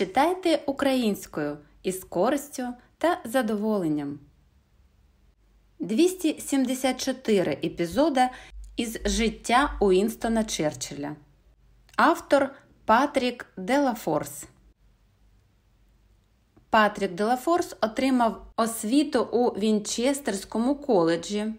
Читайте українською із користю та задоволенням. 274 епізода із життя Уінстона Черчилля. Автор Патрік Делафорс. Патрік Делафорс отримав освіту у Вінчестерському коледжі.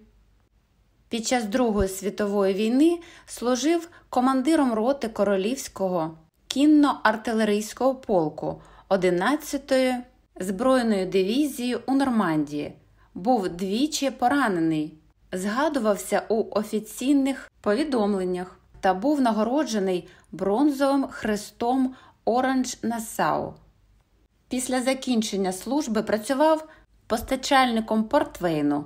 Під час Другої світової війни служив командиром роти Королівського кінно-артилерійського полку 11-ї збройної дивізії у Нормандії. Був двічі поранений, згадувався у офіційних повідомленнях та був нагороджений бронзовим хрестом Оранж Насау. Після закінчення служби працював постачальником портвейну,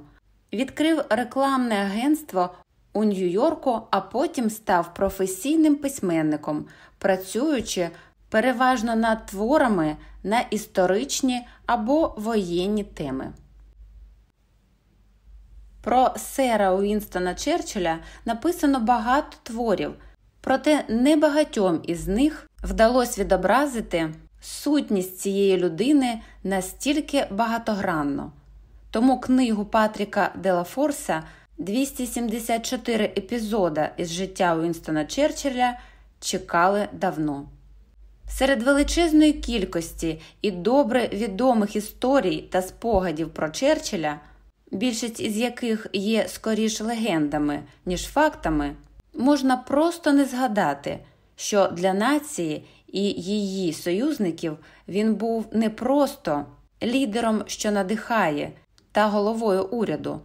відкрив рекламне агентство у Нью-Йорку, а потім став професійним письменником, працюючи переважно над творами на історичні або воєнні теми. Про сера Уінстона Черчилля написано багато творів, проте небагатьом із них вдалося відобразити сутність цієї людини настільки багатогранно. Тому книгу Патріка Делафорса 274 епізода із життя Уінстона Черчилля чекали давно. Серед величезної кількості і добре відомих історій та спогадів про Черчилля, більшість із яких є скоріш легендами, ніж фактами, можна просто не згадати, що для нації і її союзників він був не просто лідером, що надихає, та головою уряду,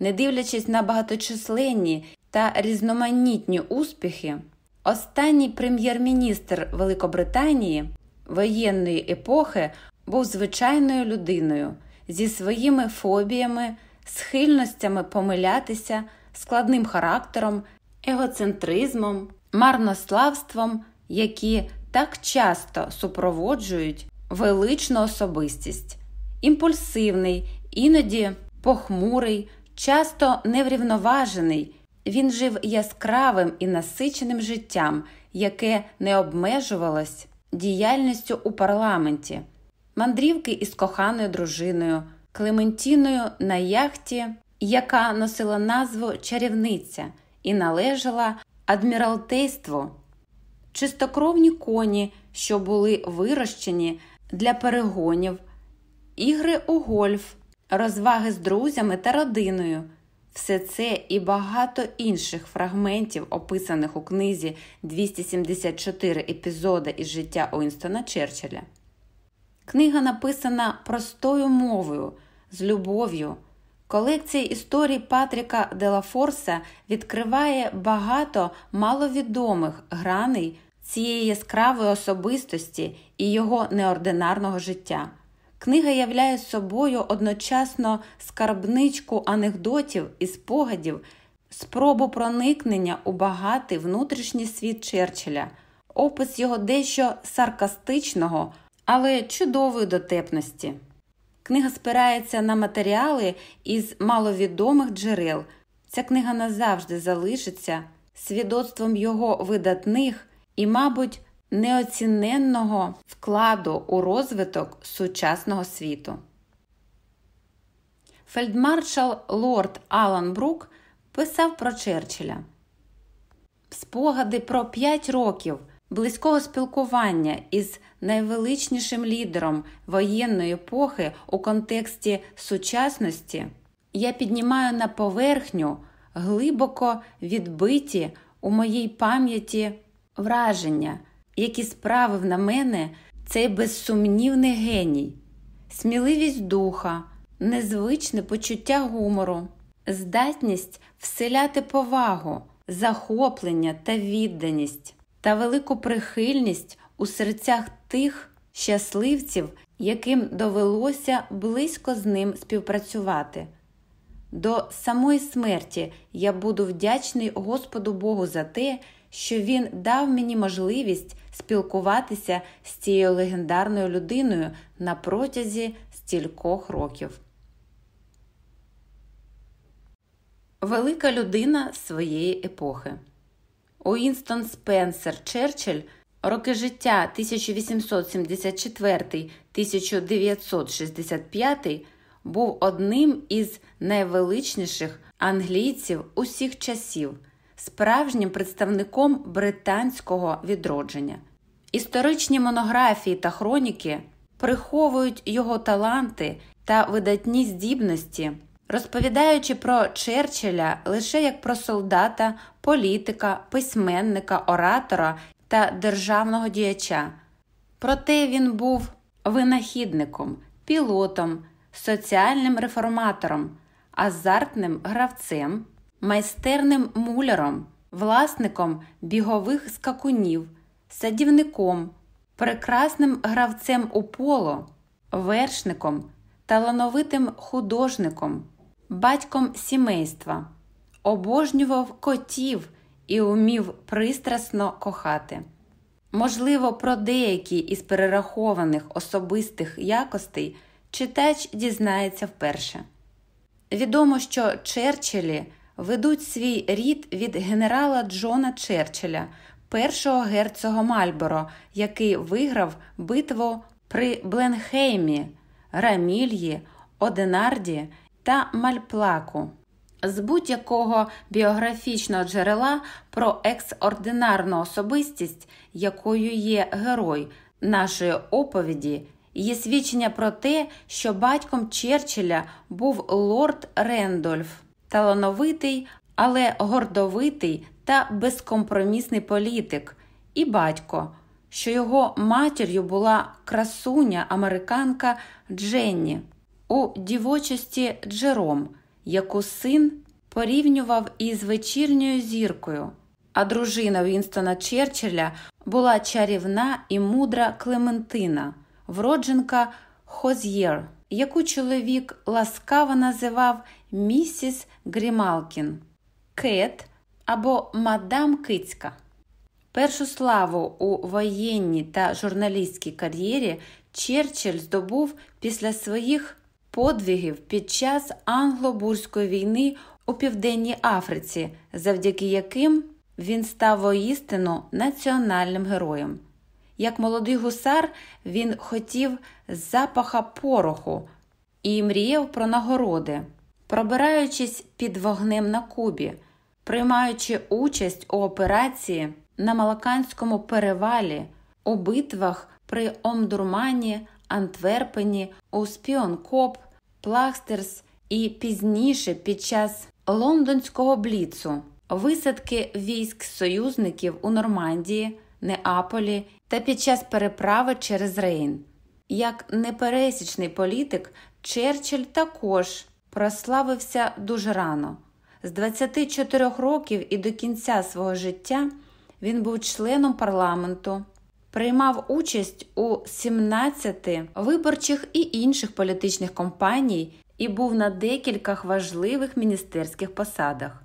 не дивлячись на багаточисленні та різноманітні успіхи. Останній прем'єр-міністр Великобританії воєнної епохи був звичайною людиною зі своїми фобіями, схильностями помилятися, складним характером, егоцентризмом, марнославством, які так часто супроводжують величну особистість, імпульсивний, іноді похмурий, часто неврівноважений. Він жив яскравим і насиченим життям, яке не обмежувалось діяльністю у парламенті, мандрівки із коханою дружиною, Клементіною на яхті, яка носила назву Чарівниця і належала адміралтейству, чистокровні коні, що були вирощені для перегонів, ігри у гольф, розваги з друзями та родиною. Все це і багато інших фрагментів, описаних у книзі 274 епізоди із життя Уінстона Черчилля. Книга написана простою мовою, з любов'ю. Колекція історій Патріка Делафорса відкриває багато маловідомих граней цієї яскравої особистості і його неординарного життя. Книга являє собою одночасно скарбничку анекдотів і спогадів, спробу проникнення у багатий внутрішній світ Черчилля, опис його дещо саркастичного, але чудової дотепності. Книга спирається на матеріали із маловідомих джерел. Ця книга назавжди залишиться свідоцтвом його видатних і, мабуть, неоціненного вкладу у розвиток сучасного світу. Фельдмаршал Лорд Алан Брук писав про Черчилля спогади про п'ять років близького спілкування із найвеличнішим лідером воєнної епохи у контексті сучасності я піднімаю на поверхню глибоко відбиті у моїй пам'яті враження, які справив на мене цей безсумнівний геній, сміливість духа, незвичне почуття гумору, здатність вселяти повагу, захоплення та відданість та велику прихильність у серцях тих щасливців, яким довелося близько з ним співпрацювати. До самої смерті я буду вдячний Господу Богу за те, що Він дав мені можливість спілкуватися з цією легендарною людиною на протязі стількох років. Велика людина своєї епохи. Уінстон Спенсер Черчилль Роки життя 1874-1965 був одним із найвеличніших англійців усіх часів, справжнім представником британського відродження. Історичні монографії та хроніки приховують його таланти та видатні здібності, розповідаючи про Черчилля лише як про солдата, політика, письменника, оратора та державного діяча. Проте він був винахідником, пілотом, соціальним реформатором, азартним гравцем, майстерним муляром, власником бігових скакунів, садівником, прекрасним гравцем у поло, вершником, талановитим художником, батьком сімейства, обожнював котів і умів пристрасно кохати. Можливо, про деякі із перерахованих особистих якостей читач дізнається вперше. Відомо, що Черчиллі ведуть свій рід від генерала Джона Черчилля, першого герцога Мальборо, який виграв битву при Бленхеймі, Рамільї, Оденарді та Мальплаку. З будь-якого біографічного джерела про ексординарну особистість, якою є герой нашої оповіді, є свідчення про те, що батьком Черчилля був лорд Рендольф, талановитий, але гордовитий та безкомпромісний політик, і батько, що його матір'ю була красуня американка Дженні. У дівочості Джером яку син порівнював із вечірньою зіркою, а дружина Вінстона Черчилля була чарівна і мудра Клементина, вродженка Хоз'єр, яку чоловік ласкаво називав місіс Грімалкін, Кет або Мадам Кицька. Першу славу у воєнній та журналістській кар'єрі Черчилль здобув після своїх подвигів під час англо-бурської війни у Південній Африці, завдяки яким він став воістину національним героєм. Як молодий гусар, він хотів запаха пороху і мріяв про нагороди, пробираючись під вогнем на Кубі, приймаючи участь у операції на Малаканському перевалі, у битвах при Омдурмані, Антверпені, у Спіонкоп, Плахстерс і пізніше під час лондонського бліцу, висадки військ союзників у Нормандії, Неаполі та під час переправи через Рейн. Як непересічний політик, Черчилль також прославився дуже рано. З 24 років і до кінця свого життя він був членом парламенту приймав участь у 17 виборчих і інших політичних кампаній і був на декількох важливих міністерських посадах.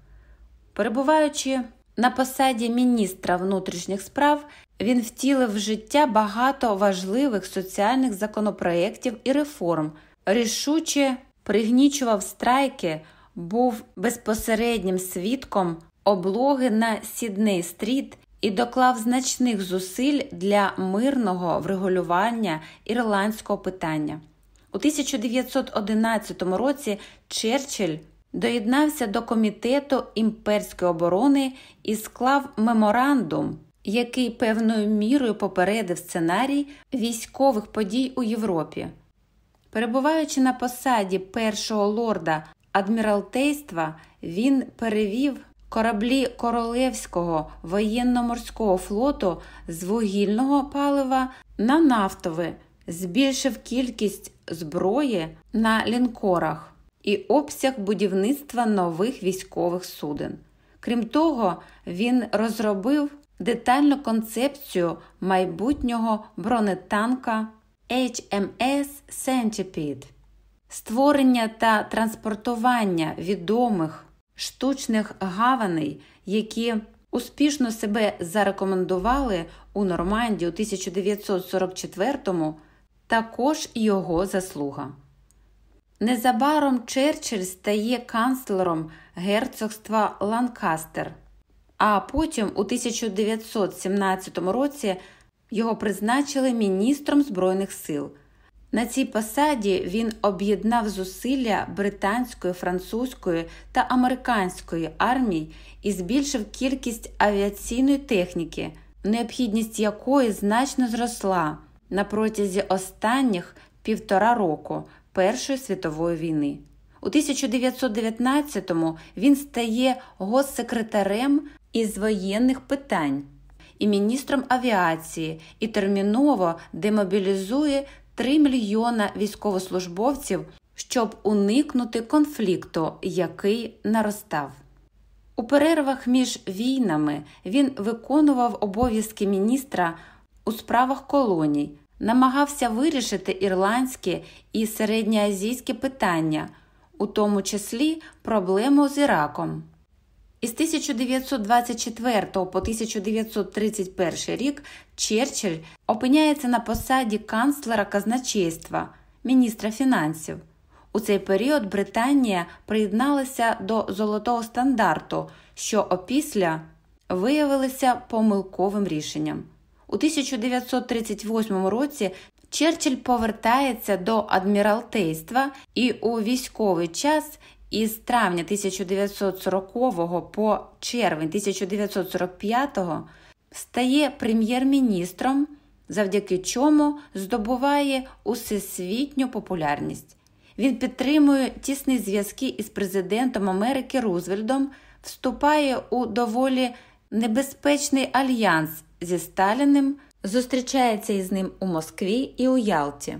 Перебуваючи на посаді міністра внутрішніх справ, він втілив в життя багато важливих соціальних законопроєктів і реформ, рішуче пригнічував страйки, був безпосереднім свідком облоги на Сідней Стріт і доклав значних зусиль для мирного врегулювання ірландського питання. У 1911 році Черчилль доєднався до комітету імперської оборони і склав меморандум, який певною мірою попередив сценарій військових подій у Європі. Перебуваючи на посаді першого лорда адміралтейства, він перевів Кораблі Королевського воєнно-морського флоту з вугільного палива на нафтове, збільшив кількість зброї на лінкорах і обсяг будівництва нових військових суден. Крім того, він розробив детальну концепцію майбутнього бронетанка HMS Centipede. Створення та транспортування відомих штучних гаваней, які успішно себе зарекомендували у Нормандії у 1944-му, також його заслуга. Незабаром Черчилль стає канцлером герцогства Ланкастер, а потім у 1917 році його призначили міністром Збройних сил. На цій посаді він об'єднав зусилля британської, французької та американської армій і збільшив кількість авіаційної техніки, необхідність якої значно зросла на протязі останніх півтора року Першої світової війни. У 1919-му він стає госсекретарем із воєнних питань і міністром авіації і терміново демобілізує 3 мільйона військовослужбовців, щоб уникнути конфлікту, який наростав. У перервах між війнами він виконував обов'язки міністра у справах колоній, намагався вирішити ірландські і середньоазійські питання, у тому числі проблему з Іраком. Із 1924 по 1931 рік Черчилль опиняється на посаді канцлера казначейства, міністра фінансів. У цей період Британія приєдналася до золотого стандарту, що опісля виявилися помилковим рішенням. У 1938 році Черчилль повертається до адміралтейства і у військовий час із травня 1940 по червень 1945 стає прем'єр-міністром, завдяки чому здобуває усесвітню популярність. Він підтримує тісні зв'язки із президентом Америки Рузвельдом, вступає у доволі небезпечний альянс зі Сталіним, зустрічається із ним у Москві і у Ялті.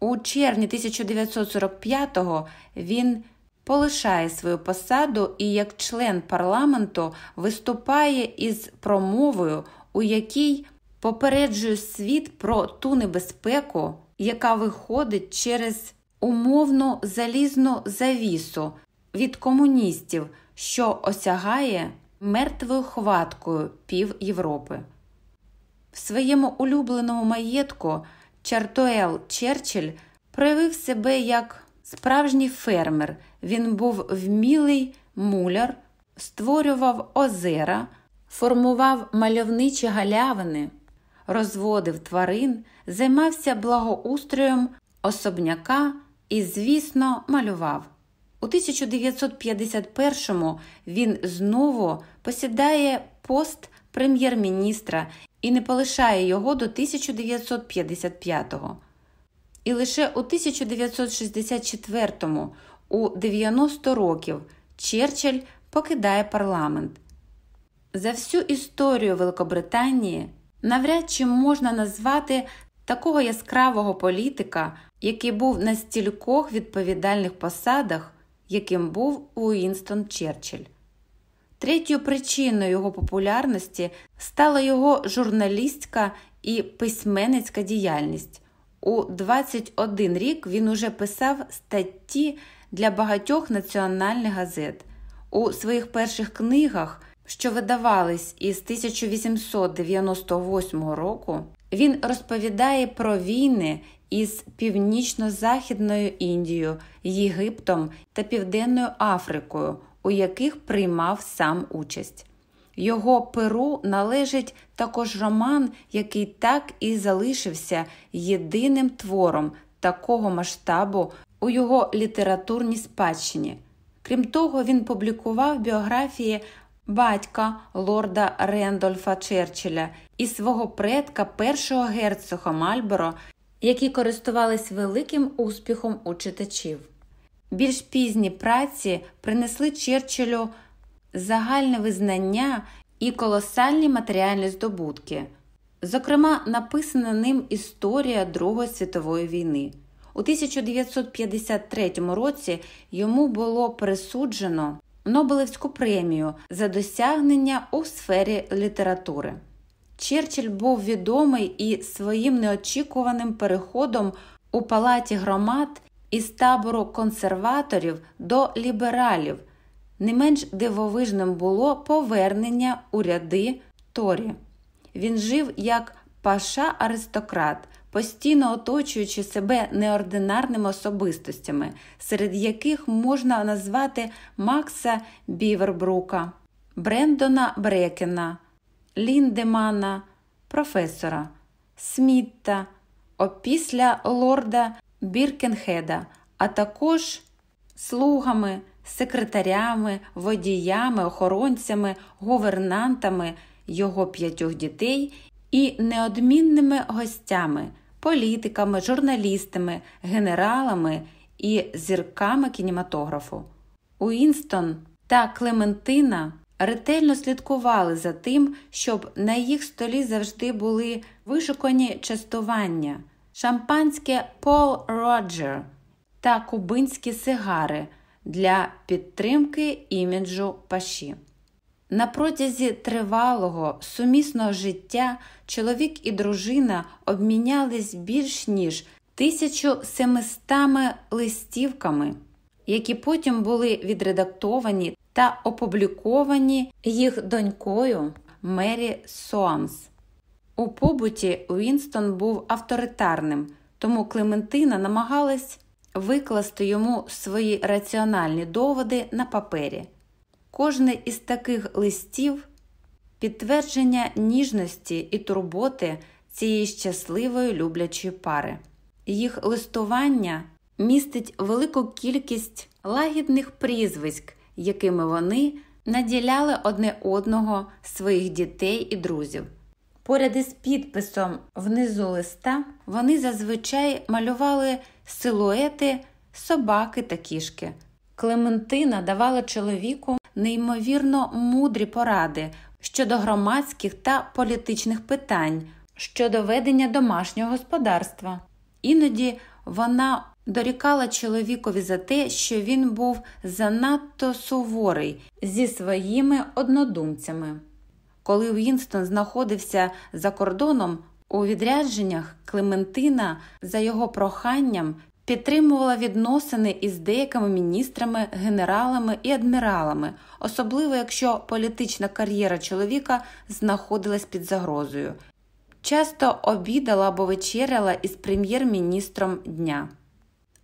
У червні 1945-го він полишає свою посаду і як член парламенту виступає із промовою, у якій попереджує світ про ту небезпеку, яка виходить через умовну залізну завісу від комуністів, що осягає мертвою хваткою пів Європи. В своєму улюбленому маєтку Чартуел Черчилль проявив себе як справжній фермер. Він був вмілий муляр, створював озера, формував мальовничі галявини, розводив тварин, займався благоустроєм особняка і, звісно, малював. У 1951-му він знову посідає пост прем'єр-міністра і не полишає його до 1955-го. І лише у 1964-му, у 90 років, Черчилль покидає парламент. За всю історію Великобританії навряд чи можна назвати такого яскравого політика, який був на стількох відповідальних посадах, яким був Уінстон Черчилль. Третьою причиною його популярності стала його журналістська і письменницька діяльність. У 21 рік він уже писав статті для багатьох національних газет. У своїх перших книгах, що видавались із 1898 року, він розповідає про війни із Північно-Західною Індією, Єгиптом та Південною Африкою, у яких приймав сам участь. Його перу належить також роман, який так і залишився єдиним твором такого масштабу у його літературній спадщині. Крім того, він публікував біографії батька лорда Рендольфа Черчилля і свого предка першого герцога Мальборо, які користувались великим успіхом у читачів. Більш пізні праці принесли Черчиллю загальне визнання і колосальні матеріальні здобутки. Зокрема, написана ним історія Другої світової війни. У 1953 році йому було присуджено Нобелевську премію за досягнення у сфері літератури. Черчилль був відомий і своїм неочікуваним переходом у палаті громад із табору консерваторів до лібералів. Не менш дивовижним було повернення у ряди Торі. Він жив як паша аристократ, постійно оточуючи себе неординарними особистостями, серед яких можна назвати Макса Бівербрука, Брендона Брекена, Ліндемана, професора, Смітта, опісля лорда Біркенхеда, а також слугами, секретарями, водіями, охоронцями, гувернантами його п'ятьох дітей і неодмінними гостями, політиками, журналістами, генералами і зірками кінематографу. Уінстон та Клементина ретельно слідкували за тим, щоб на їх столі завжди були вишукані частування, шампанське Пол Роджер та кубинські сигари для підтримки іміджу паші. На протязі тривалого сумісного життя чоловік і дружина обмінялись більш ніж 1700 листівками, які потім були відредактовані та опубліковані їх донькою Мері Соамс. У побуті Уінстон був авторитарним, тому Клементина намагалась викласти йому свої раціональні доводи на папері. Кожне із таких листів підтвердження ніжності і турботи цієї щасливої люблячої пари. Їх листування містить велику кількість лагідних прізвиськ, якими вони наділяли одне одного своїх дітей і друзів. Поряд із підписом внизу листа вони зазвичай малювали силуети собаки та кішки. Клементина давала чоловіку неймовірно мудрі поради щодо громадських та політичних питань, щодо ведення домашнього господарства. Іноді вона дорікала чоловікові за те, що він був занадто суворий зі своїми однодумцями. Коли Вінстон знаходився за кордоном у відрядженнях, Клементина за його проханням підтримувала відносини із деякими міністрами, генералами і адміралами, особливо якщо політична кар'єра чоловіка знаходилась під загрозою. Часто обідала або вечеряла із прем'єр-міністром дня.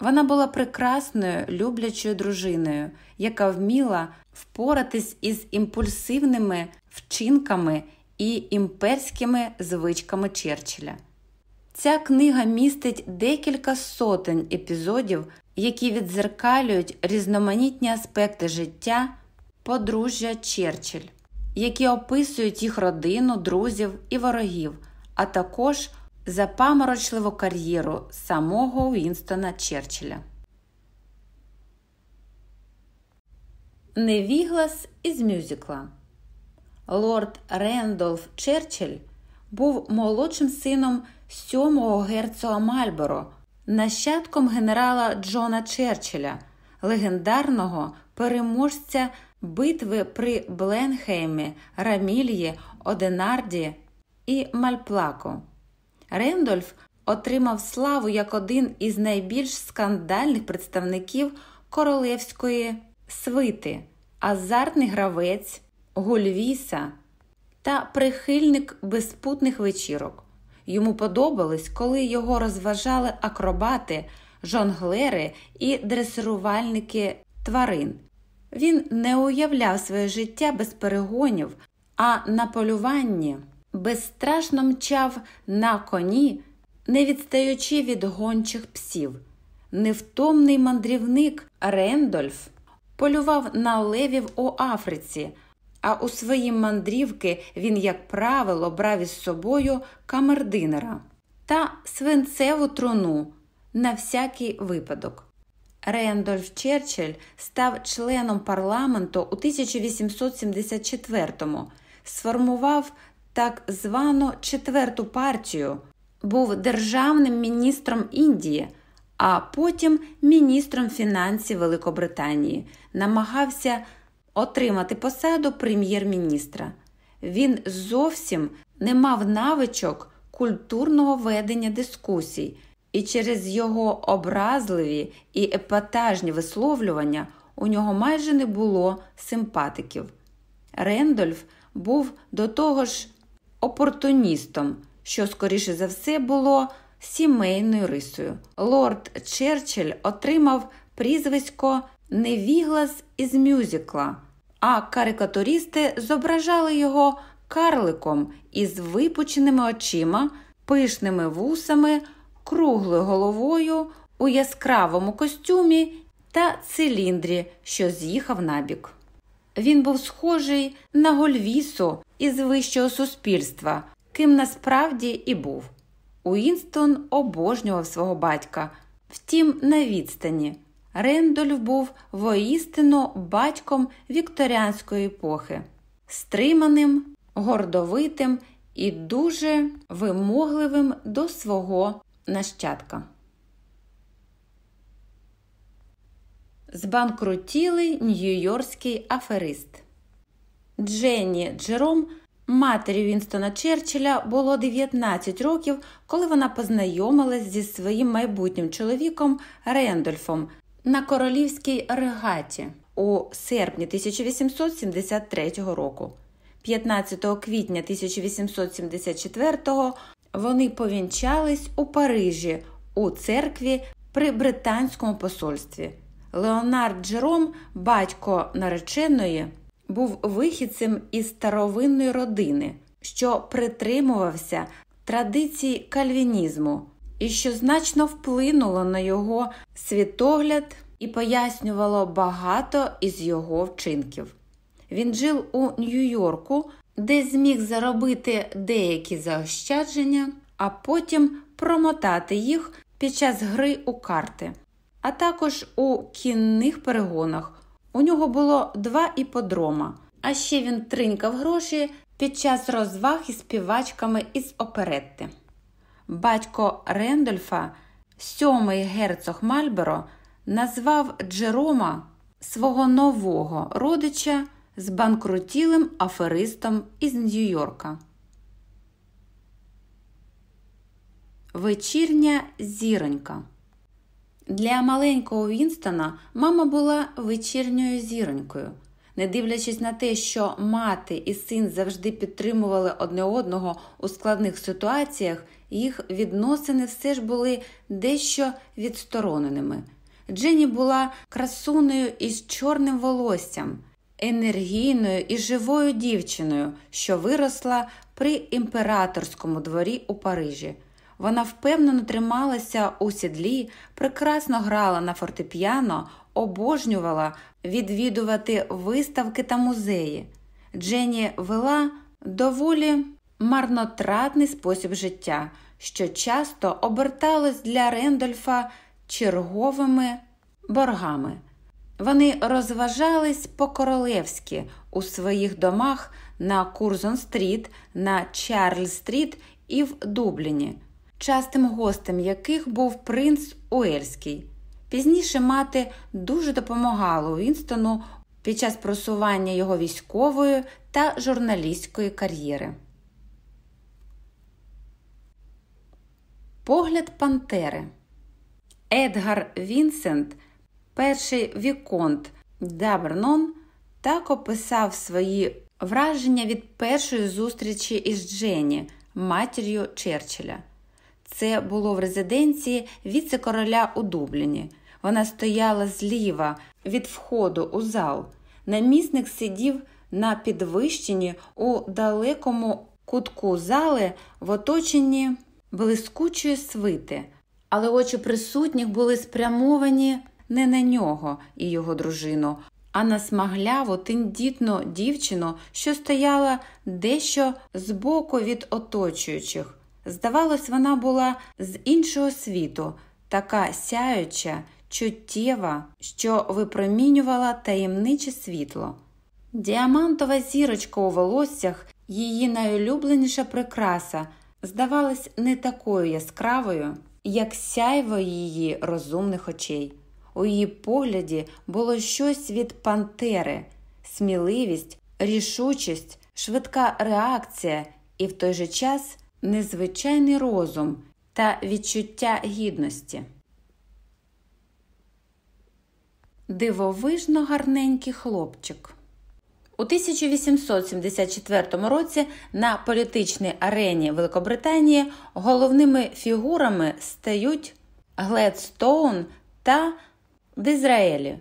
Вона була прекрасною, люблячою дружиною, яка вміла впоратись із імпульсивними вчинками і імперськими звичками Черчилля. Ця книга містить декілька сотень епізодів, які відзеркалюють різноманітні аспекти життя подружжя Черчилль, які описують їх родину, друзів і ворогів, а також запаморочливу кар'єру самого Уінстона Черчилля. Невіглас із мюзикла Лорд Рендолф Черчилль був молодшим сином сьомого герцога Мальборо, нащадком генерала Джона Черчилля, легендарного переможця битви при Бленхеймі, Рамільї, Оденарді і Мальплако. Рендольф отримав славу як один із найбільш скандальних представників королевської свити, азартний гравець, гульвіса та прихильник безпутних вечірок. Йому подобалось, коли його розважали акробати, жонглери і дресирувальники тварин. Він не уявляв своє життя без перегонів, а на полюванні безстрашно мчав на коні, не відстаючи від гончих псів. Невтомний мандрівник Рендольф полював на левів у Африці а у свої мандрівки він, як правило, брав із собою камердинера та свинцеву труну на всякий випадок. Рендольф Черчилль став членом парламенту у 1874-му, сформував так звану четверту партію, був державним міністром Індії, а потім міністром фінансів Великобританії, намагався отримати посаду прем'єр-міністра. Він зовсім не мав навичок культурного ведення дискусій, і через його образливі і епатажні висловлювання у нього майже не було симпатиків. Рендольф був до того ж опортуністом, що, скоріше за все, було сімейною рисою. Лорд Черчилль отримав прізвисько Невіглас із мюзикла а карикатуристи зображали його карликом із випученими очима пишними вусами, круглою головою у яскравому костюмі та циліндрі, що з'їхав набік. Він був схожий на гольвісу із вищого суспільства, ким насправді і був. Уінстон обожнював свого батька, втім, на відстані. Рендольф був воістину батьком вікторіанської епохи, стриманим, гордовитим і дуже вимогливим до свого нащадка. Збанкрутілий нью-йоркський аферист. Дженні Джером, матері Вінстона Черчилля, було 19 років, коли вона познайомилась зі своїм майбутнім чоловіком Рендольфом на королівській регаті у серпні 1873 року. 15 квітня 1874 вони повінчались у Парижі у церкві при британському посольстві. Леонард Джером, батько нареченої, був вихідцем із старовинної родини, що притримувався традицій кальвінізму і що значно вплинуло на його світогляд і пояснювало багато із його вчинків. Він жив у Нью-Йорку, де зміг заробити деякі заощадження, а потім промотати їх під час гри у карти, а також у кінних перегонах. У нього було два іподрома, а ще він тринькав гроші під час розваг із співачками із оперетти. Батько Рендольфа, сьомий герцог Мальберо, назвав Джерома свого нового родича з банкрутілим аферистом із Нью-Йорка. Вечірня зіронька. Для маленького Вінстона мама була вечірньою зіронькою. Не дивлячись на те, що мати і син завжди підтримували одне одного у складних ситуаціях, їх відносини все ж були дещо відстороненими. Дженні була красунею із чорним волоссям, енергійною і живою дівчиною, що виросла при імператорському дворі у Парижі. Вона впевнено трималася у сідлі, прекрасно грала на фортепіано, обожнювала відвідувати виставки та музеї. Дженні вела доволі марнотратний спосіб життя, що часто оберталось для Рендольфа черговими боргами. Вони розважались по-королевськи у своїх домах на Курзон-стріт, на Чарльз-стріт і в Дубліні, частим гостем яких був принц Уельський. Пізніше мати дуже допомагала Вінстону під час просування його військової та журналістської кар'єри. Погляд Пантери Едгар Вінсент, перший Віконт Дабернон, так описав свої враження від першої зустрічі із Дженні, матір'ю Черчилля. Це було в резиденції віце-короля у Дубліні. Вона стояла зліва від входу у зал. Намісник сидів на підвищенні у далекому кутку зали в оточенні блискучої свити, але очі присутніх були спрямовані не на нього і його дружину, а на смагляву тендітну дівчину, що стояла дещо збоку від оточуючих. Здавалось, вона була з іншого світу, така сяюча, чуттєва, що випромінювала таємниче світло. Діамантова зірочка у волоссях, її найулюбленіша прикраса, здавалась не такою яскравою, як сяйво її розумних очей. У її погляді було щось від пантери, сміливість, рішучість, швидка реакція і в той же час незвичайний розум та відчуття гідності. Дивовижно гарненький хлопчик. У 1874 році на політичній арені Великобританії головними фігурами стають Гледстоун та Дизраелі.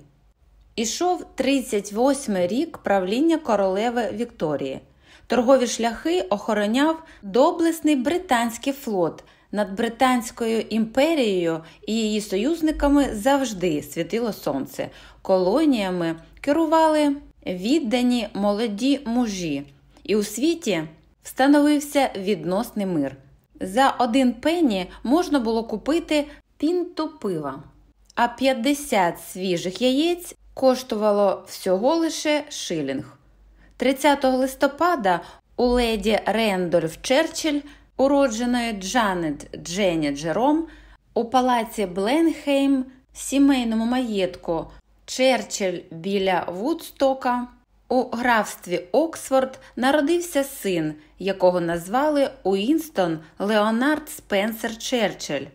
Ішов 38 рік правління королеви Вікторії. торгові шляхи охороняв доблесний британський флот. Над Британською імперією і її союзниками завжди світило сонце. Колоніями керували віддані молоді мужі, і у світі встановився відносний мир. За один пені можна було купити пінту пива, а 50 свіжих яєць коштувало всього лише шилінг. 30 листопада у леді Рендольф Черчилль, уродженої Джанет Джені Джером, у палаці Бленхейм, сімейному маєтку Черчилль біля Вудстока, у графстві Оксфорд народився син, якого назвали Уінстон Леонард Спенсер Черчилль.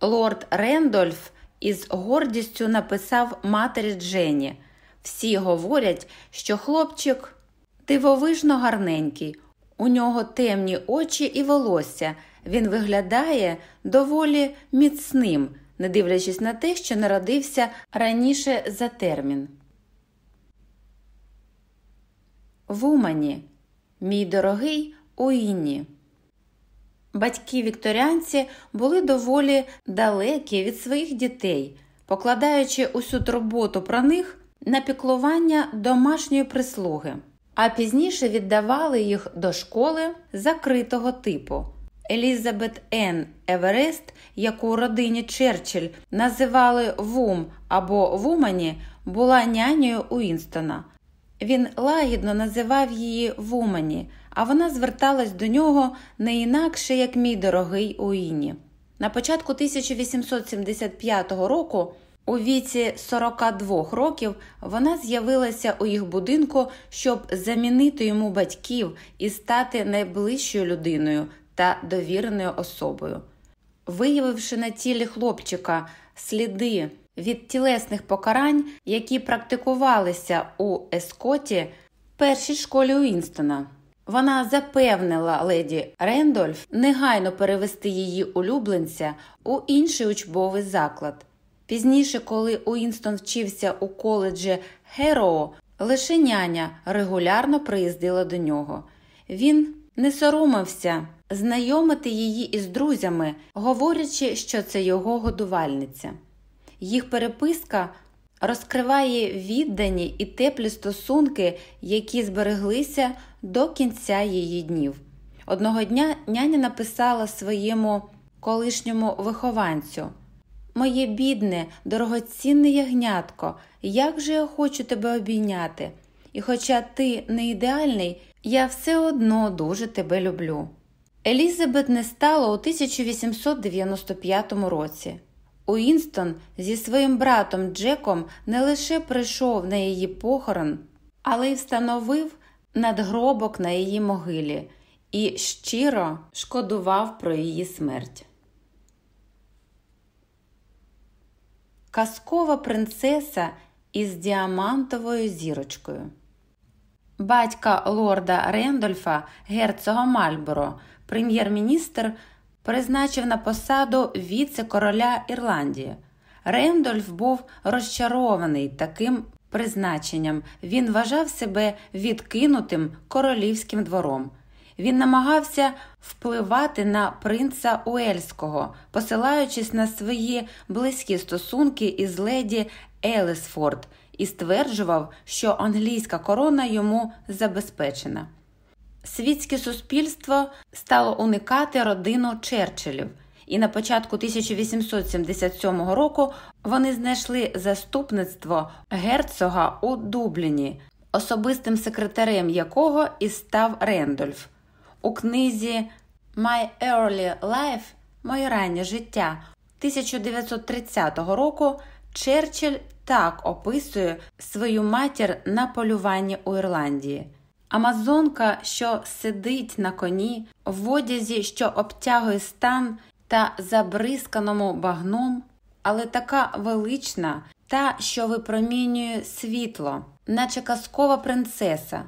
Лорд Рендольф із гордістю написав матері Джені. Всі говорять, що хлопчик дивовижно гарненький, у нього темні очі і волосся. Він виглядає доволі міцним, не дивлячись на те, що народився раніше за термін. Вумані, мій дорогий Уінні. Батьки вікторіанці були доволі далекі від своїх дітей, покладаючи усю турботу про них на піклування домашньої прислуги, а пізніше віддавали їх до школи закритого типу. Елізабет Н. Еверест, яку родині Черчилль називали Вум або Вумані, була нянею Уінстона. Він лагідно називав її Вумані, а вона зверталась до нього не інакше, як мій дорогий Уіні. На початку 1875 року, у віці 42 років, вона з'явилася у їх будинку, щоб замінити йому батьків і стати найближчою людиною та довіреною особою. Виявивши на тілі хлопчика сліди від тілесних покарань, які практикувалися у Ескоті, першій школі Уінстона. Вона запевнила леді Рендольф негайно перевести її улюбленця у інший учбовий заклад. Пізніше, коли Уінстон вчився у коледжі Хероу, лише няня регулярно приїздила до нього. Він не соромився знайомити її із друзями, говорячи, що це його годувальниця. Їх переписка розкриває віддані і теплі стосунки, які збереглися до кінця її днів. Одного дня няня написала своєму колишньому вихованцю Моє бідне, дорогоцінне ягнятко, як же я хочу тебе обійняти, і хоча ти не ідеальний, я все одно дуже тебе люблю. Елізабет не стала у 1895 році. Уінстон зі своїм братом Джеком не лише прийшов на її похорон, але й встановив надгробок на її могилі і щиро шкодував про її смерть. Казкова принцеса із діамантовою зірочкою. Батька лорда Рендольфа, герцога Мальборо, прем'єр-міністр призначив на посаду віце-короля Ірландії. Рендольф був розчарований таким призначенням. Він вважав себе відкинутим королівським двором. Він намагався впливати на принца Уельського, посилаючись на свої близькі стосунки із леді Елесфорд, і стверджував, що англійська корона йому забезпечена. Світське суспільство стало уникати родину Черчиллів, і на початку 1877 року вони знайшли заступництво герцога у Дубліні, особистим секретарем якого і став Рендольф. У книзі My Early Life Моє раннє життя 1930 року Черчилль так описує свою матір на полюванні у Ірландії. Амазонка, що сидить на коні, в одязі, що обтягує стан та забризканому багном, але така велична, та, що випромінює світло, наче казкова принцеса.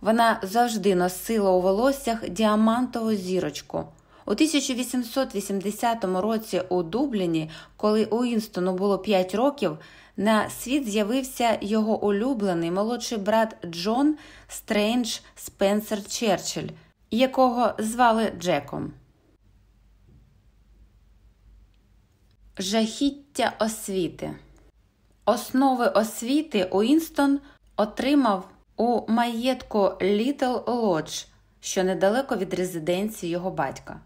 Вона завжди носила у волоссях діамантову зірочку. У 1880 році у Дубліні, коли Уінстону було 5 років, на світ з'явився його улюблений молодший брат Джон Стрендж Спенсер Черчилль, якого звали Джеком. Жахіття освіти. Основи освіти Уінстон отримав у маєтку Літл Лодж, що недалеко від резиденції його батька.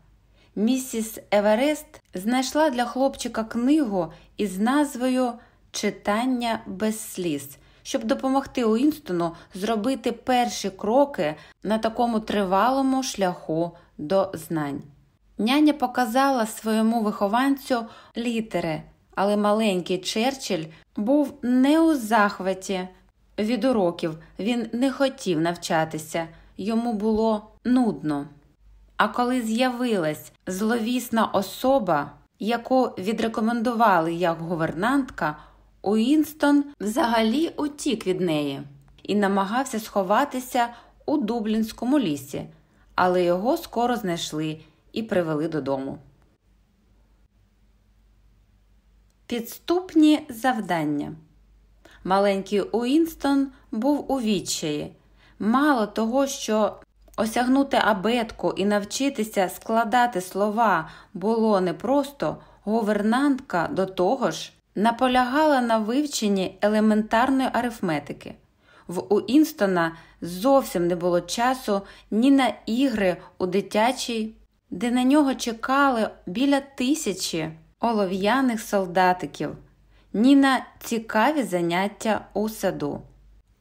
Місіс Еверест знайшла для хлопчика книгу із назвою Читання без сліз, щоб допомогти Уінстону зробити перші кроки на такому тривалому шляху до знань. Няня показала своєму вихованцю літери, але маленький Черчилль був не у захваті від уроків, він не хотів навчатися, йому було нудно. А коли з'явилась зловісна особа, яку відрекомендували як гувернантка, Уінстон взагалі утік від неї і намагався сховатися у Дублінському лісі, але його скоро знайшли і привели додому. Підступні завдання. Маленький Уінстон був у відчаї. Мало того, що осягнути абетку і навчитися складати слова було непросто, гувернантка до того ж наполягала на вивченні елементарної арифметики. В Уінстона зовсім не було часу ні на ігри у дитячій, де на нього чекали біля тисячі олов'яних солдатиків, ні на цікаві заняття у саду.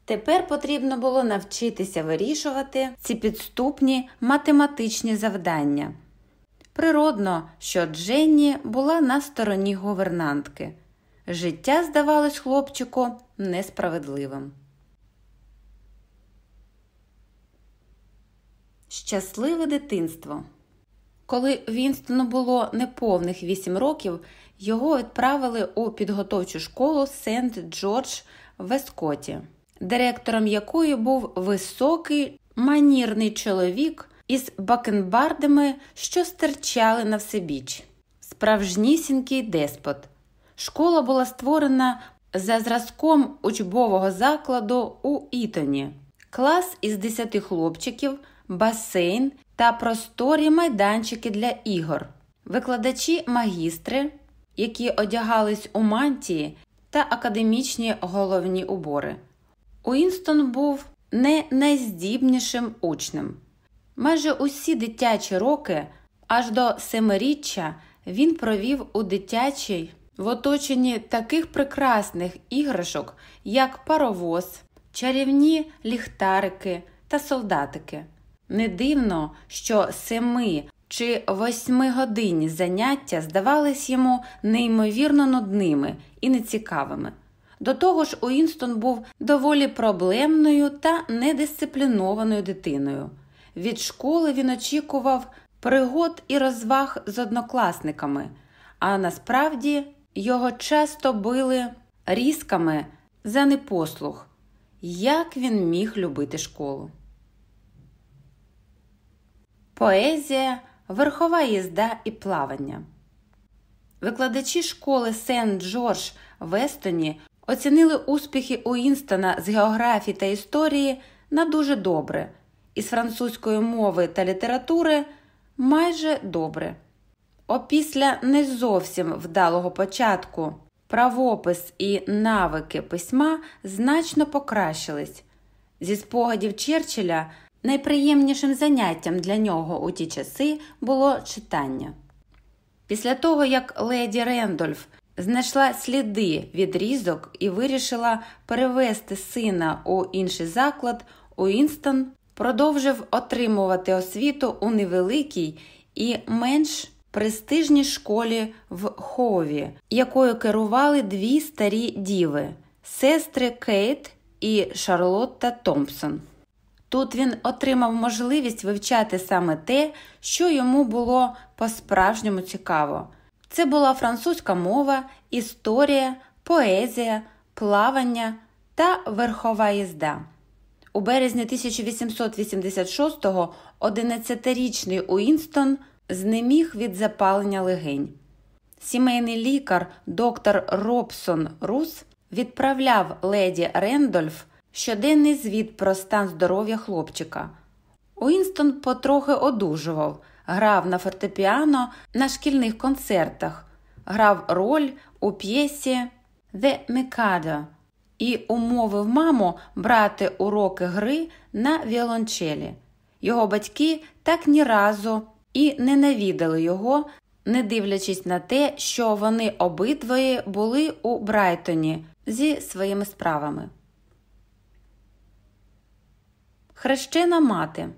Тепер потрібно було навчитися вирішувати ці підступні математичні завдання. Природно, що Дженні була на стороні гувернантки. Життя здавалось хлопчику несправедливим. Щасливе дитинство. Коли Вінстону було неповних 8 років, його відправили у підготовчу школу Сент Джордж в Ескоті, директором якої був високий манірний чоловік із бакенбардами, що стирчали на всебіч. Справжнісінький деспот. Школа була створена за зразком учбового закладу у Ітоні, клас із 10 хлопчиків, басейн та просторі майданчики для ігор, викладачі магістри, які одягались у мантії та академічні головні убори. Уінстон був не найздібнішим учнем. Майже усі дитячі роки, аж до семиріччя, він провів у дитячій в оточенні таких прекрасних іграшок, як паровоз, чарівні ліхтарики та солдатики. Не дивно, що семи чи восьмигодинні заняття здавались йому неймовірно нудними і нецікавими. До того ж, Уінстон був доволі проблемною та недисциплінованою дитиною. Від школи він очікував пригод і розваг з однокласниками, а насправді його часто били різками за непослух. Як він міг любити школу? Поезія, верхова їзда і плавання. Викладачі школи Сент Джордж в Естоні оцінили успіхи Уінстона з географії та історії на дуже добре, із французької мови та літератури майже добре. Опісля не зовсім вдалого початку правопис і навики письма значно покращились. Зі спогадів Черчилля найприємнішим заняттям для нього у ті часи було читання. Після того, як леді Рендольф знайшла сліди відрізок і вирішила перевести сина у інший заклад, Уінстон продовжив отримувати освіту у невеликій і менш престижній школі в Хові, якою керували дві старі діви сестри Кейт і Шарлотта Томпсон. Тут він отримав можливість вивчати саме те, що йому було по-справжньому цікаво. Це була французька мова, історія, поезія, плавання та верхова їзда. У березні 1886-го 11-річний Уінстон знеміг від запалення легень. Сімейний лікар доктор Робсон Рус відправляв леді Рендольф щоденний звіт про стан здоров'я хлопчика. Уінстон потрохи одужував, грав на фортепіано на шкільних концертах, грав роль у п'єсі The Mikado і умовив маму брати уроки гри на віолончелі. Його батьки так ні разу і ненавідали його, не дивлячись на те, що вони обидвоє були у Брайтоні зі своїми справами. Хрещена мати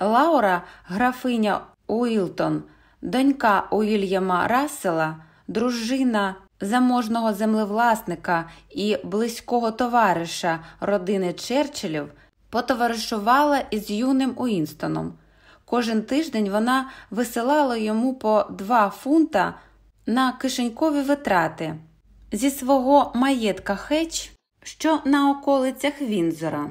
Лаура, графиня Уілтон, донька Уільяма Рассела, дружина заможного землевласника і близького товариша родини Черчиллів, потоваришувала із юним Уінстоном. Кожен тиждень вона висилала йому по 2 фунта на кишенькові витрати зі свого маєтка Хеч, що на околицях Вінзора,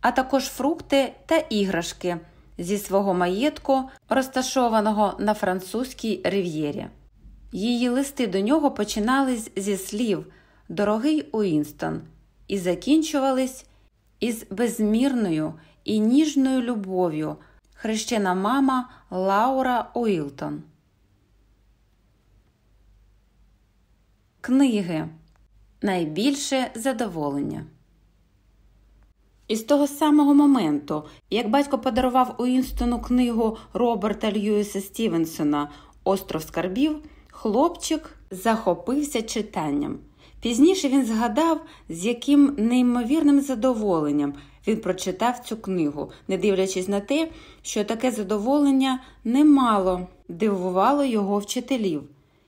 а також фрукти та іграшки зі свого маєтку, розташованого на французькій рив'єрі. Її листи до нього починались зі слів Дорогий Уінстон і закінчувались із безмірною і ніжною любов'ю хрещена мама Лаура Уілтон. Книги найбільше задоволення. І з того самого моменту, як батько подарував Уінстону книгу Роберта Льюіса Стівенсона Остров Скарбів, хлопчик захопився читанням. Пізніше він згадав, з яким неймовірним задоволенням він прочитав цю книгу, не дивлячись на те, що таке задоволення немало дивувало його вчителів.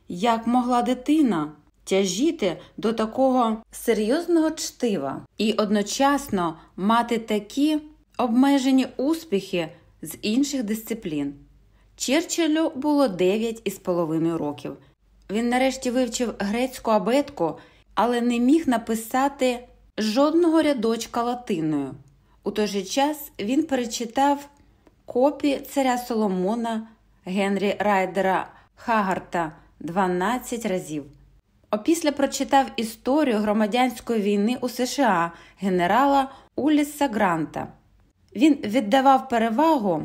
Як могла дитина тяжіти до такого серйозного чтива і одночасно мати такі обмежені успіхи з інших дисциплін? Черчиллю було 9 із половиною років. Він нарешті вивчив грецьку абетку, але не міг написати жодного рядочка латиною. У той же час він перечитав копі царя Соломона Генрі Райдера Хаггарда 12 разів. Опісля прочитав історію громадянської війни у США генерала Уліса Гранта. Він віддавав перевагу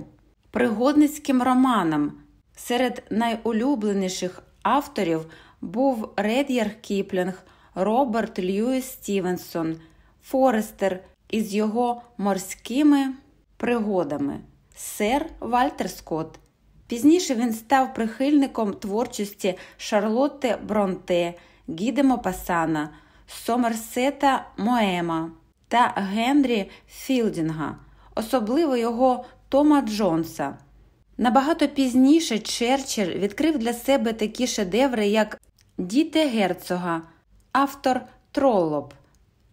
пригодницьким романам. Серед найулюбленіших авторів був Ред'ярд Кіплінг, Роберт Льюіс Стівенсон, Форестер із його морськими пригодами, сер Вальтер Скотт. Пізніше він став прихильником творчості Шарлотте Бронте, Гіде Мопасана, Сомерсета Моема та Генрі Філдінга, особливо його Тома Джонса. Набагато пізніше Черчилль відкрив для себе такі шедеври, як Діте Герцога, автор Троллоп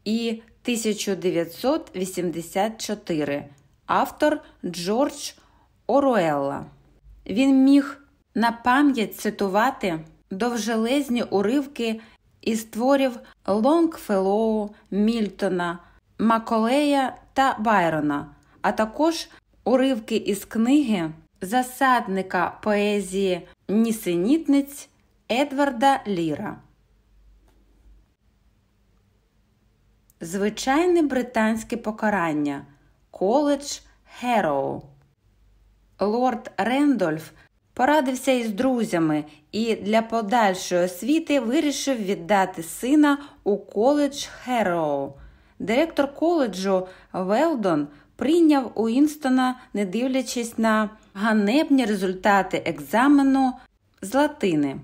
і 1984, автор Джордж Оруелла. Він міг на пам'ять цитувати довжелезні уривки із творів Лонгфеллоу, Мільтона, Маколея та Байрона, а також уривки із книги засадника поезії Нісенітниць Едварда Ліра. Звичайне британське покарання Коледж Хероу. Лорд Рендольф порадився із друзями і для подальшої освіти вирішив віддати сина у коледж Хероу. Директор коледжу Велдон прийняв Уінстона, не дивлячись на ганебні результати екзамену з латини.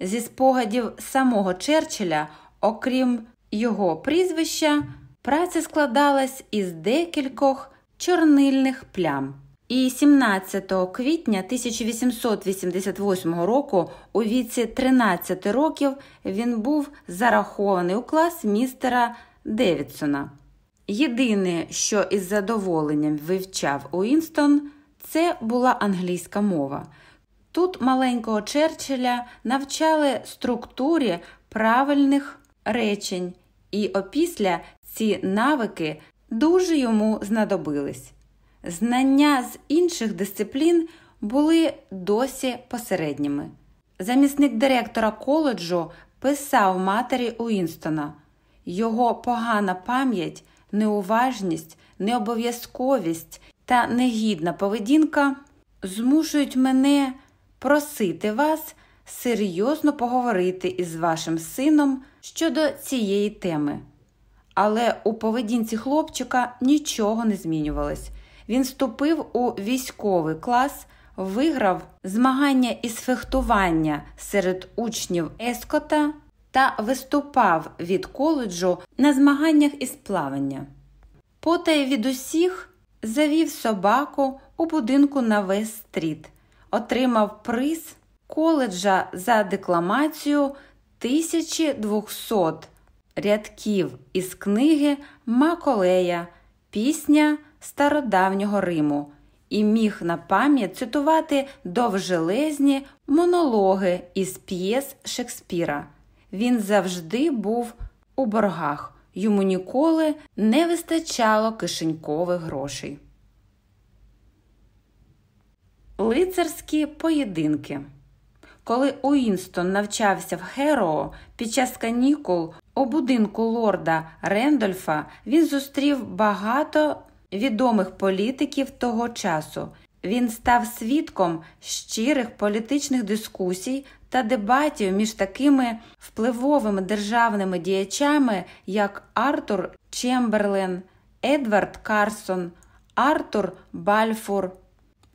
Зі спогадів самого Черчилля, окрім його прізвища, праця складалась із декількох чорнильних плям. І 17 квітня 1888 року у віці 13 років він був зарахований у клас містера Девідсона. Єдине, що із задоволенням вивчав Уінстон, це була англійська мова. Тут маленького Черчилля навчали структурі правильних речень, і опісля ці навики дуже йому знадобились. Знання з інших дисциплін були досі посередніми. Замісник директора коледжу писав матері Уінстона його погана пам'ять, неуважність, необов'язковість та негідна поведінка змушують мене просити вас серйозно поговорити із вашим сином щодо цієї теми. Але у поведінці хлопчика нічого не змінювалось. Він вступив у військовий клас, виграв змагання із фехтування серед учнів Ескота та виступав від коледжу на змаганнях із плавання. Потай від усіх завів собаку у будинку на Вест-стріт, отримав приз коледжа за декламацію 1200 рядків із книги Маколея, пісня стародавнього Риму і міг на пам'ять цитувати довжелезні монологи із п'єс Шекспіра. Він завжди був у боргах, йому ніколи не вистачало кишенькових грошей. Лицарські поєдинки. Коли Уінстон навчався в Хероу під час канікул у будинку лорда Рендольфа, він зустрів багато відомих політиків того часу. Він став свідком щирих політичних дискусій та дебатів між такими впливовими державними діячами, як Артур Чемберлен, Едвард Карсон, Артур Бальфур,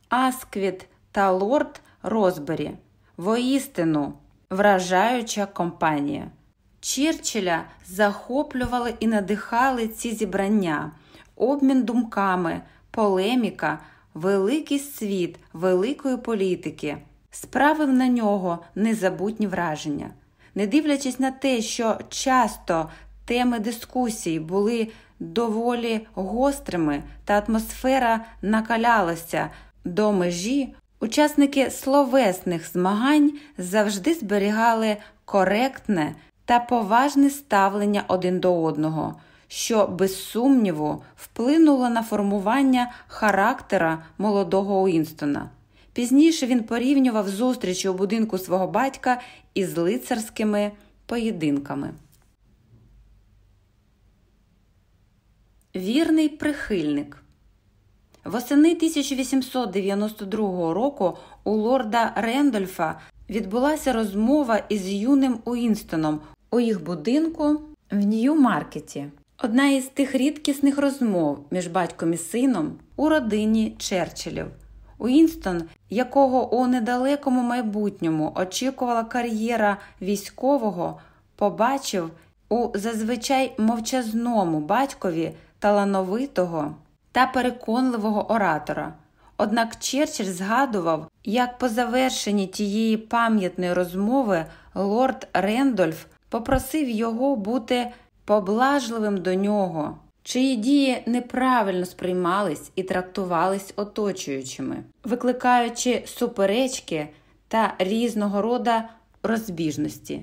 Асквіт та Лорд Розбері. Воістину вражаюча компанія. Черчилля захоплювали і надихали ці зібрання, обмін думками, полеміка, великий світ великої політики справив на нього незабутні враження. Не дивлячись на те, що часто теми дискусій були доволі гострими та атмосфера накалялася до межі, учасники словесних змагань завжди зберігали коректне та поважне ставлення один до одного, що, без сумніву, вплинуло на формування характера молодого Уінстона. Пізніше він порівнював зустрічі у будинку свого батька із лицарськими поєдинками. Вірний прихильник Восени 1892 року у лорда Рендольфа відбулася розмова із юним Уінстоном у їх будинку в Нью-Маркеті. Одна із тих рідкісних розмов між батьком і сином у родині Черчиллів. Уінстон, якого у недалекому майбутньому очікувала кар'єра військового, побачив у зазвичай мовчазному батькові талановитого та переконливого оратора. Однак Черчилль згадував, як по завершенні тієї пам'ятної розмови лорд Рендольф попросив його бути поблажливим до нього чиї дії неправильно сприймались і трактувались оточуючими, викликаючи суперечки та різного рода розбіжності.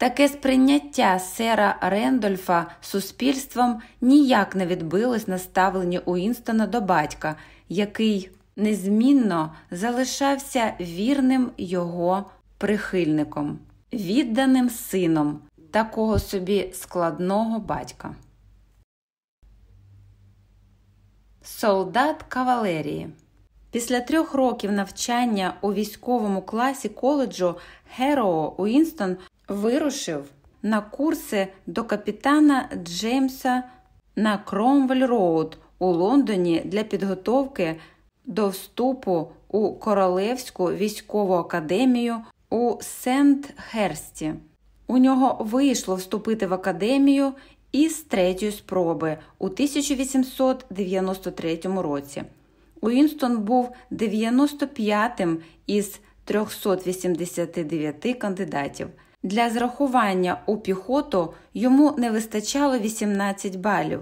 Таке сприйняття сера Рендольфа суспільством ніяк не відбилось на ставленні Уінстона до батька, який незмінно залишався вірним його прихильником, відданим сином такого собі складного батька. Солдат кавалерії. Після трьох років навчання у військовому класі коледжу Хероу Уінстон вирушив на курси до капітана Джеймса на Кромвель Роуд у Лондоні для підготовки до вступу у Королевську військову академію у Сент Херсті. У нього вийшло вступити в академію із третьої спроби у 1893 році. Уінстон був 95-м із 389 кандидатів. Для зрахування у піхоту йому не вистачало 18 балів.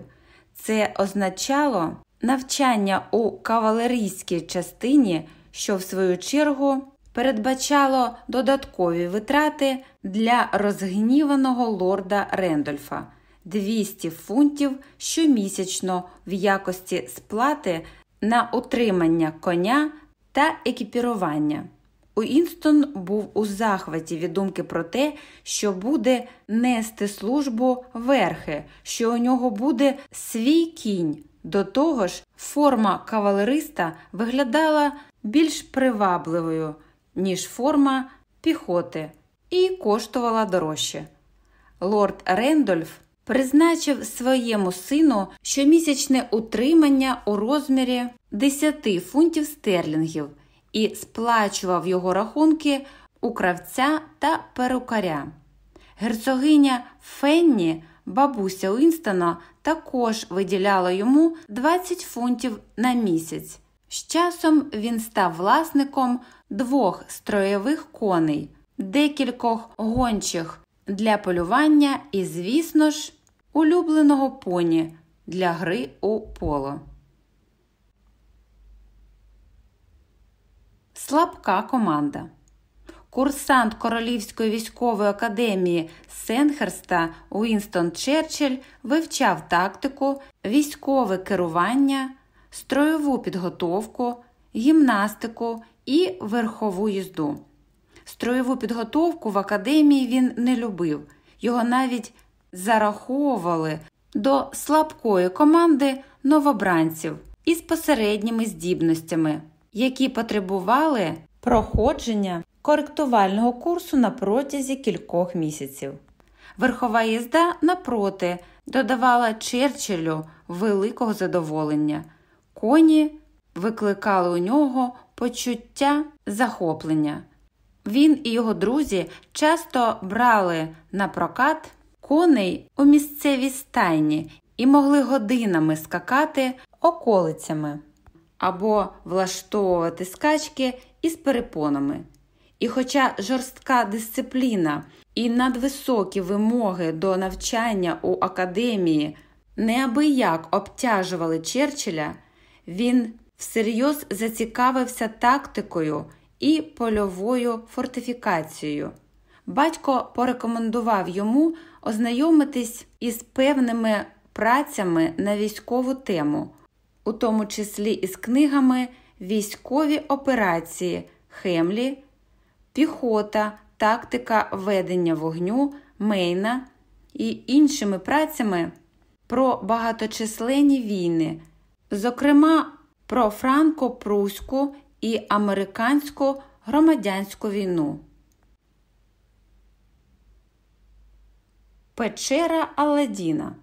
Це означало навчання у кавалерійській частині, що в свою чергу передбачало додаткові витрати для розгніваного лорда Рендольфа. 200 фунтів щомісячно в якості сплати на утримання коня та екіпірування. Уінстон був у захваті від думки про те, що буде нести службу верхи, що у нього буде свій кінь. До того ж, форма кавалериста виглядала більш привабливою, ніж форма піхоти, і коштувала дорожче. Лорд Рендольф призначив своєму сину щомісячне утримання у розмірі 10 фунтів стерлінгів і сплачував його рахунки у кравця та перукаря. Герцогиня Фенні, бабуся Уінстона, також виділяла йому 20 фунтів на місяць. З часом він став власником двох строєвих коней, декількох гончих для полювання і, звісно ж, улюбленого поні для гри у поло. Слабка команда. Курсант Королівської військової академії Сенхерста Уінстон Черчилль вивчав тактику, військове керування, строєву підготовку, гімнастику і верхову їзду. Строєву підготовку в академії він не любив, його навіть зараховували до слабкої команди новобранців із посередніми здібностями, які потребували проходження коректувального курсу на протязі кількох місяців. Верхова їзда, напроти, додавала Черчиллю великого задоволення. Коні викликали у нього почуття захоплення. Він і його друзі часто брали на прокат коней у місцевій стайні і могли годинами скакати околицями або влаштовувати скачки із перепонами. І хоча жорстка дисципліна і надвисокі вимоги до навчання у академії неабияк обтяжували Черчилля, він всерйоз зацікавився тактикою і польовою фортифікацією. Батько порекомендував йому ознайомитись із певними працями на військову тему, у тому числі із книгами Військові операції Хемлі, Піхота, тактика ведення вогню, Мейна і іншими працями про багаточисленні війни, зокрема про франко-пруську і американську громадянську війну. Печера Аладдіна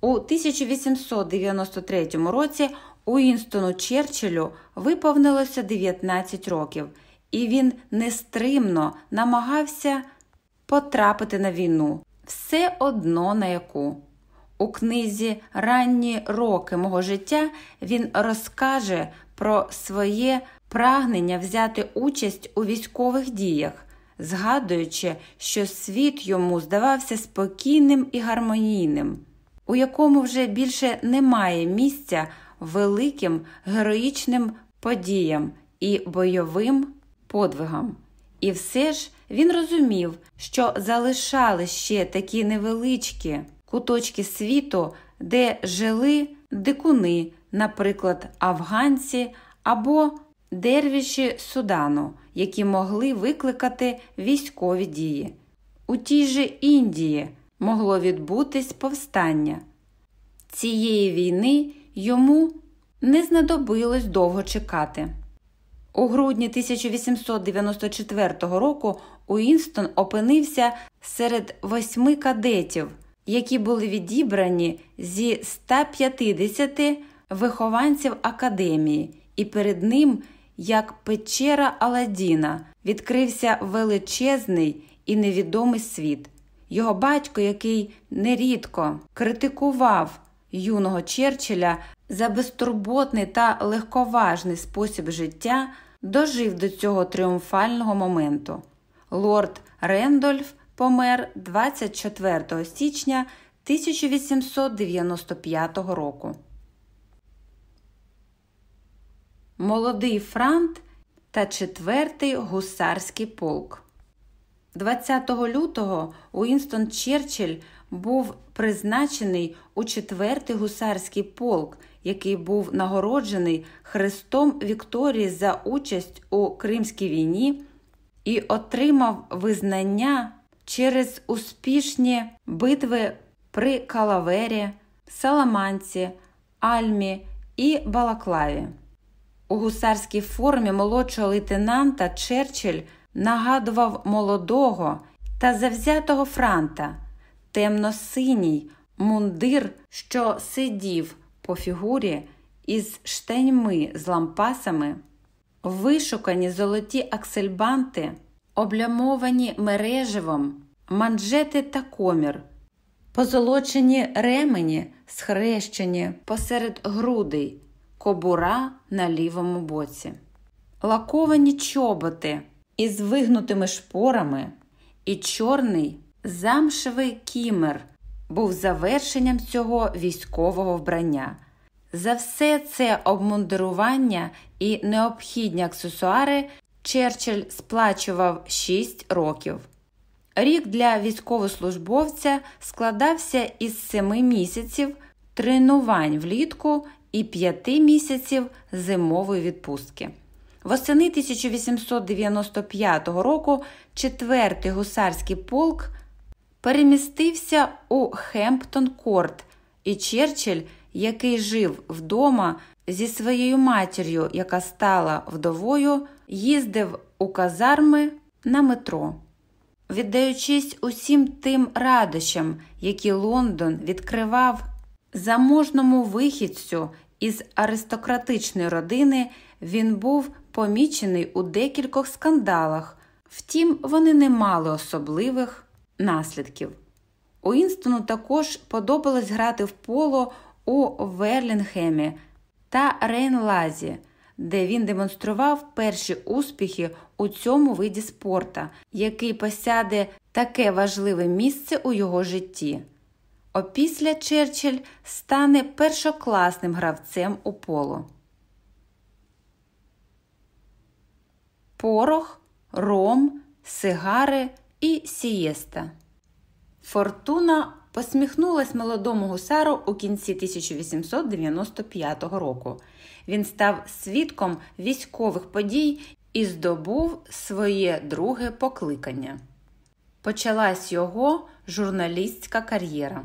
у 1893 році Уінстону Черчиллю виповнилося 19 років, і він нестримно намагався потрапити на війну все одно на яку. У книзі Ранні роки мого життя він розкаже про своє прагнення взяти участь у військових діях, згадуючи, що світ йому здавався спокійним і гармонійним, у якому вже більше немає місця великим героїчним подіям і бойовим подвигам. І все ж він розумів, що залишали ще такі невеличкі куточки світу, де жили дикуни, наприклад, афганці або дервіші Судану, які могли викликати військові дії. У тій же Індії могло відбутись повстання. Цієї війни йому не знадобилось довго чекати. У грудні 1894 року Уінстон опинився серед восьми кадетів, які були відібрані зі 150 вихованців академії, і перед ним, як печера Аладдіна, відкрився величезний і невідомий світ. Його батько, який нерідко критикував юного Черчилля за безтурботний та легковажний спосіб життя, дожив до цього тріумфального моменту. Лорд Рендольф помер 24 січня 1895 року. Молодий Франт та четвертий гусарський полк. 20 лютого Уінстон Черчилль був призначений у четвертий гусарський полк який був нагороджений Хрестом Вікторії за участь у Кримській війні і отримав визнання через успішні битви при Калавері, Саламанці, Альмі і Балаклаві. У гусарській формі молодшого лейтенанта Черчилль нагадував молодого та завзятого франта, темно-синій мундир, що сидів по фігурі із штеньми з лампасами, вишукані золоті аксельбанти, облямовані мереживом, манжети та комір, позолочені ремені, схрещені посеред грудей, кобура на лівому боці, лаковані чоботи із вигнутими шпорами і чорний замшевий кімер був завершенням цього військового вбрання. За все це обмундирування і необхідні аксесуари Черчилль сплачував 6 років. Рік для військовослужбовця складався із 7 місяців тренувань влітку і 5 місяців зимової відпустки. Восени 1895 року 4-й гусарський полк перемістився у Хемптон Корт, і Черчилль, який жив вдома зі своєю матір'ю, яка стала вдовою, їздив у казарми на метро. Віддаючись усім тим радощам, які Лондон відкривав заможному вихідцю із аристократичної родини, він був помічений у декількох скандалах, втім, вони не мали особливих наслідків. Уінстону також подобалось грати в поло у Верлінгемі та Рейнлазі, де він демонстрував перші успіхи у цьому виді спорта, який посяде таке важливе місце у його житті. Опісля Черчилль стане першокласним гравцем у поло. Порох, ром, сигари і сієста. Фортуна посміхнулась молодому гусару у кінці 1895 року. Він став свідком військових подій і здобув своє друге покликання. Почалась його журналістська кар'єра.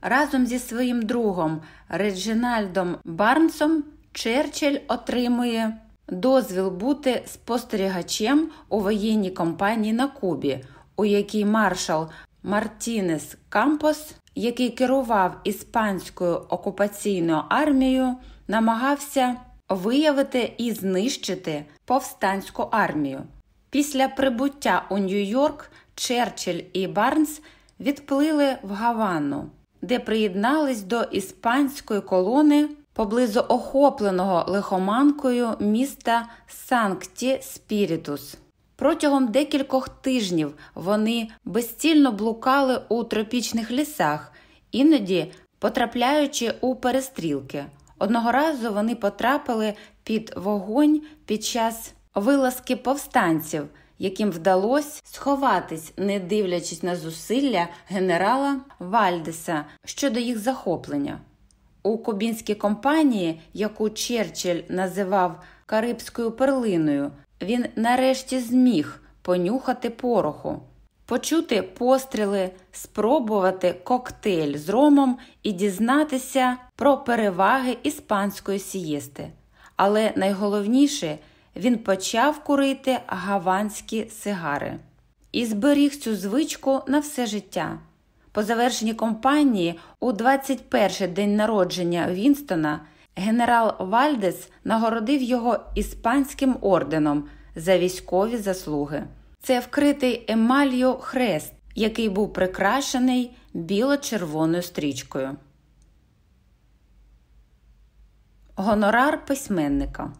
Разом зі своїм другом Реджинальдом Барнсом Черчилль отримує дозвіл бути спостерігачем у воєнній компанії на Кубі, у якій маршал Мартінес Кампос, який керував іспанською окупаційною армією, намагався виявити і знищити повстанську армію. Після прибуття у Нью-Йорк Черчилль і Барнс відплили в Гавану, де приєднались до іспанської колони поблизу охопленого лихоманкою міста Санкті Спірітус. Протягом декількох тижнів вони безцільно блукали у тропічних лісах, іноді потрапляючи у перестрілки. Одного разу вони потрапили під вогонь під час вилазки повстанців, яким вдалося сховатись, не дивлячись на зусилля генерала Вальдеса щодо їх захоплення. У кубінській компанії, яку Черчилль називав Карибською перлиною, він нарешті зміг понюхати пороху, почути постріли, спробувати коктейль з ромом і дізнатися про переваги іспанської сієсти. Але найголовніше він почав курити гаванські сигари і зберіг цю звичку на все життя. По завершенні компанії у 21-й день народження Вінстона генерал Вальдес нагородив його іспанським орденом за військові заслуги. Це вкритий емалью хрест, який був прикрашений біло-червоною стрічкою. Гонорар письменника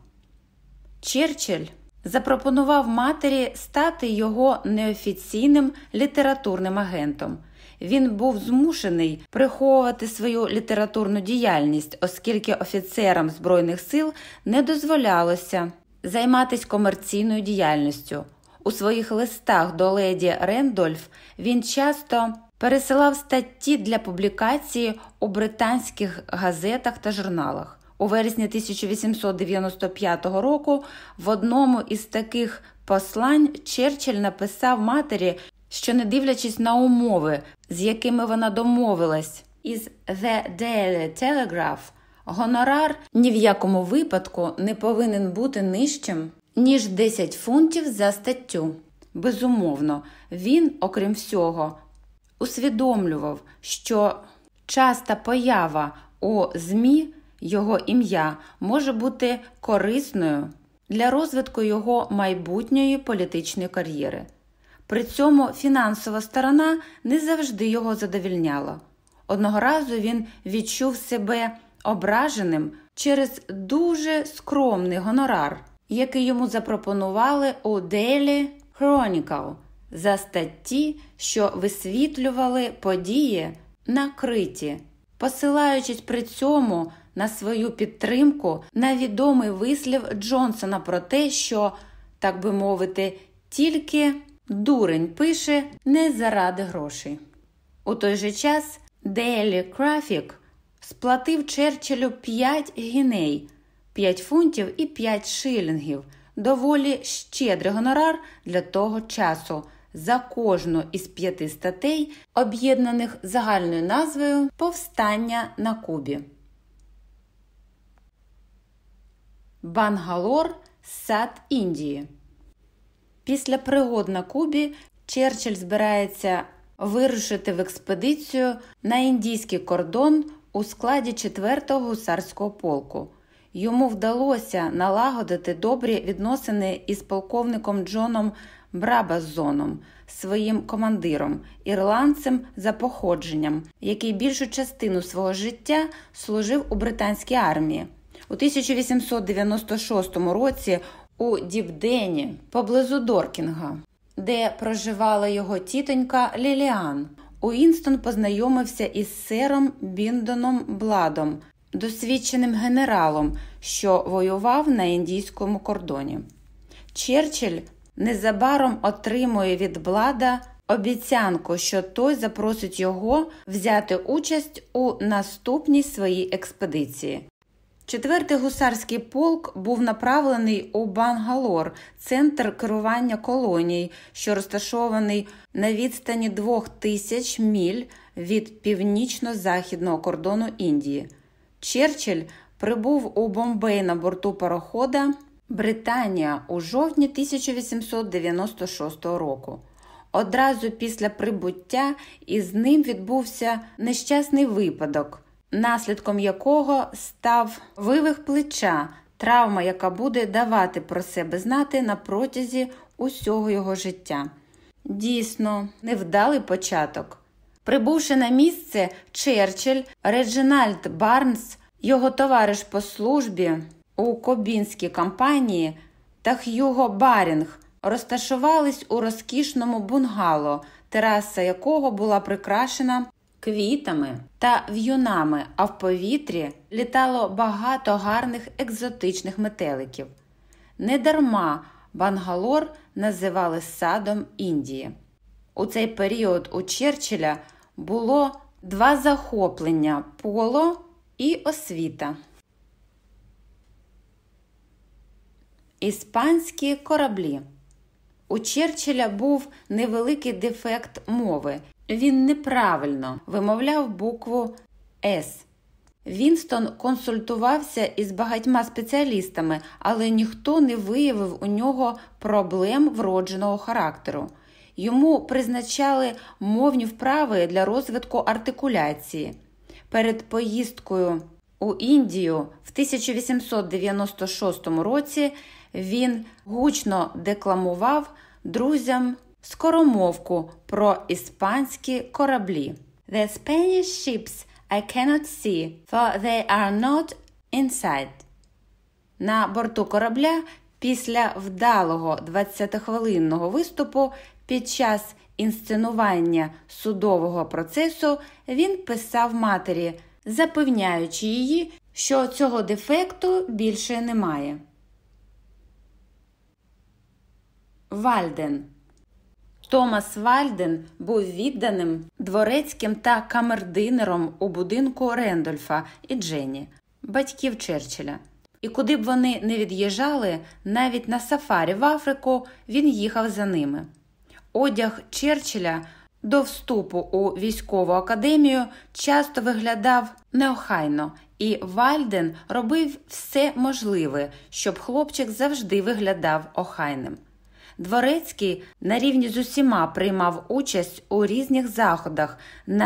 Черчилль запропонував матері стати його неофіційним літературним агентом. Він був змушений приховувати свою літературну діяльність, оскільки офіцерам Збройних сил не дозволялося займатися комерційною діяльністю. У своїх листах до леді Рендольф він часто пересилав статті для публікації у британських газетах та журналах. У вересні 1895 року в одному із таких послань Черчилль написав матері, що, не дивлячись на умови, з якими вона домовилась, із The Daily Telegraph, гонорар ні в якому випадку не повинен бути нижчим, ніж 10 фунтів за статтю. Безумовно, він, окрім всього, усвідомлював, що часта поява у ЗМІ його ім'я може бути корисною для розвитку його майбутньої політичної кар'єри. При цьому фінансова сторона не завжди його задовільняла. Одного разу він відчув себе ображеним через дуже скромний гонорар, який йому запропонували у Daily Chronicle за статті, що висвітлювали події на Криті, посилаючись при цьому на свою підтримку на відомий вислів Джонсона про те, що, так би мовити, тільки дурень пише не заради грошей. У той же час Daily Graphic сплатив Черчиллю 5 гіней, 5 фунтів і 5 шилінгів, доволі щедрий гонорар для того часу за кожну із п'яти статей, об'єднаних загальною назвою Повстання на Кубі. Бангалор Сад Індії. Після пригод на Кубі Черчилль збирається вирушити в експедицію на індійський кордон у складі 4-го гусарського полку. Йому вдалося налагодити добрі відносини із полковником Джоном Брабазоном, своїм командиром, ірландцем за походженням, який більшу частину свого життя служив у британській армії. У 1896 році у Дібдені поблизу Доркінга, де проживала його тітонька Ліліан. Уінстон познайомився із сером Біндоном Бладом, досвідченим генералом, що воював на індійському кордоні. Черчилль незабаром отримує від Блада обіцянку, що той запросить його взяти участь у наступній своїй експедиції. Четвертий гусарський полк був направлений у Бангалор, центр керування колоній, що розташований на відстані двох тисяч міль від північно-західного кордону Індії. Черчилль прибув у Бомбей на борту парохода Британія у жовтні 1896 року. Одразу після прибуття із ним відбувся нещасний випадок наслідком якого став вивих плеча, травма, яка буде давати про себе знати на протязі усього його життя. Дійсно, невдалий початок. Прибувши на місце, Черчилль, Реджинальд Барнс, його товариш по службі у Кобінській кампанії та Х'юго Барінг розташувались у розкішному бунгало, тераса якого була прикрашена квітами та в'юнами, а в повітрі літало багато гарних екзотичних метеликів. Недарма Бангалор називали садом Індії. У цей період у Черчилля було два захоплення поло і освіта. Іспанські кораблі. У Черчилля був невеликий дефект мови, він неправильно вимовляв букву С. Вінстон консультувався із багатьма спеціалістами, але ніхто не виявив у нього проблем вродженого характеру. Йому призначали мовні вправи для розвитку артикуляції. Перед поїздкою у Індію в 1896 році він гучно декламував друзям скоромовку про іспанські кораблі. The Spanish ships I cannot see, for they are not inside. На борту корабля після вдалого 20-хвилинного виступу під час інсценування судового процесу він писав матері, запевняючи її, що цього дефекту більше немає. Вальден Томас Вальден був відданим дворецьким та камердинером у будинку Рендольфа і Дженні. батьків Черчилля. І куди б вони не від'їжджали, навіть на сафарі в Африку він їхав за ними. Одяг Черчилля до вступу у військову академію часто виглядав неохайно, і Вальден робив все можливе, щоб хлопчик завжди виглядав охайним. Дворецький на рівні з усіма приймав участь у різних заходах. На